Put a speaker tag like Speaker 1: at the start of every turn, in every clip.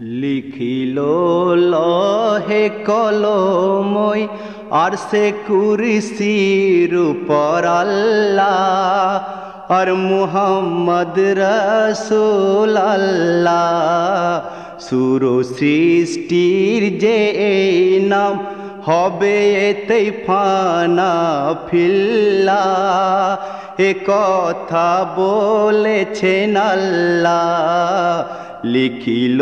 Speaker 1: লিখিল লহে কলমই, আর সে কুরসির উপর আল্লাহ, আর মুহাম্মদ রসুল আল্লাহ সুর সৃষ্টির যে নাম হবে এতেই ফানা ফিল্লা, এ কথা বলেছেন আল্লাহ। লিখিল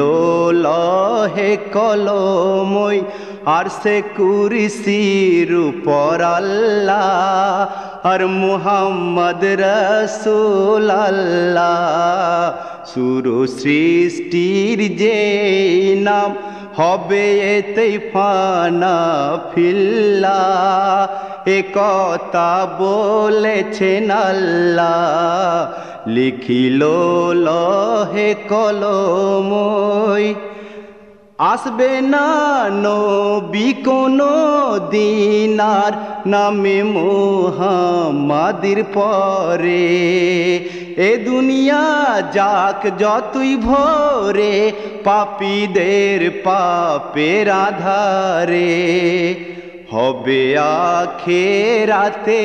Speaker 1: লহে কলমই, আর সে কুরিসির উপর আল্লাহ, আর মুহাম্মদ রসুল আল্লাহ সুর সৃষ্টির যে নাম হবে এতেই ফানা ফিল্লা। এ কথা বলেছেন আল্লাহ। লিখিল লহে কলমই। আসবে না নবী কোনো দিনার নামে মোহাম্মাদির পরে। এ দুনিয়া যাক যতই ভোরে, পাপীদের পাপের আধারে। হবে আখেরাতে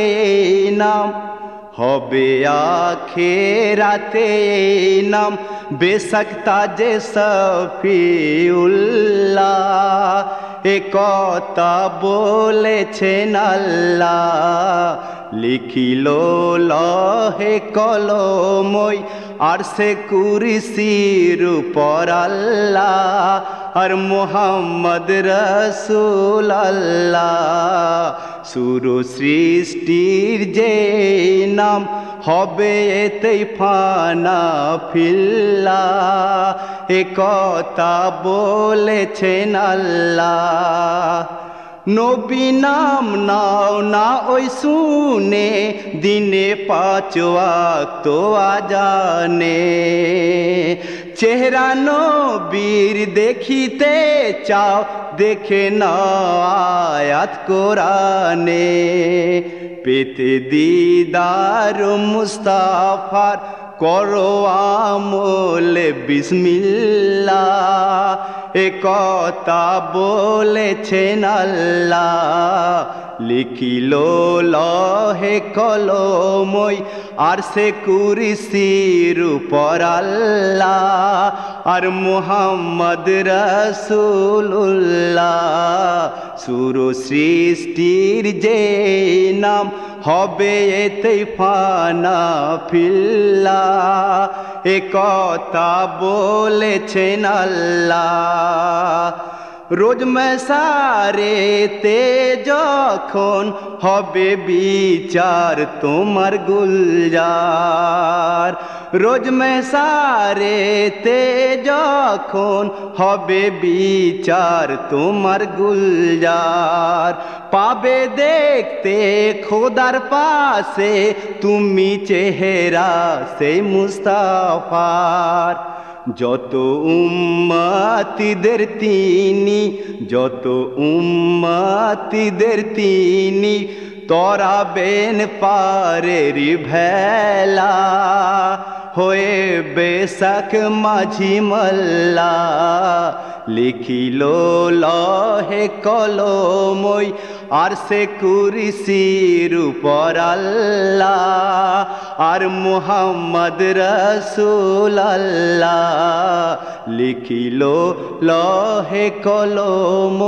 Speaker 1: নাম, হবে আখেরাতে নাম। বেশক তাজে সফিউল্লাহ, এ কথা বলেছেন আল্লাহ। লিখিল লহে কলমই আর সে কুরসির উপর আল্লাহ, আর মোহাম্মদ রসুল আল্লাহ। সুর সৃষ্টির যে নাম হবে এতেই ফানা ফিল্লা। এ কথা বলেছেন আল্লাহ। নবী নাম নাও না ওই শুনে, দিনে পাঁচ তো আজানে। চেহারা নবীর দেখিতে চাও, দেখে না আয়াত কোরআনে। পেতে দিদার মুস্তাফার করো আমলে বিসমিল্লা। এ কথা বলেছেন আল্লাহ। লিখিল লহে কলমই, আর সে কুরসির উপর আল্লাহ, আর মুহাম্মদ রসুল্লাহ সুর সৃষ্টির যে নাম হবে এতেই ফানা ফিল্লা এ কথা বলেছেন আল্লাহ। রোজ মেসারে তে যখন হবে বিচার তোমার গুলজার। রোজ মেসারে তে যখন হবে বিচার তোমার গুলজার। পাবে দেখতে খোদার পাশে, তুমি চেহারা সে মুস্তাফার। যত উম্মাতিদের তিনি যত উম্মাতিদের তিনি তরাবেন পারের ভেলা। হয়ে বেশাক মাঝি মল্লা লিখিল লহে কলমই আর সে কুরসির উপর আল্লাহ আর মুহাম্মদ রসুল আল্লাহ লিখিল লহে কলম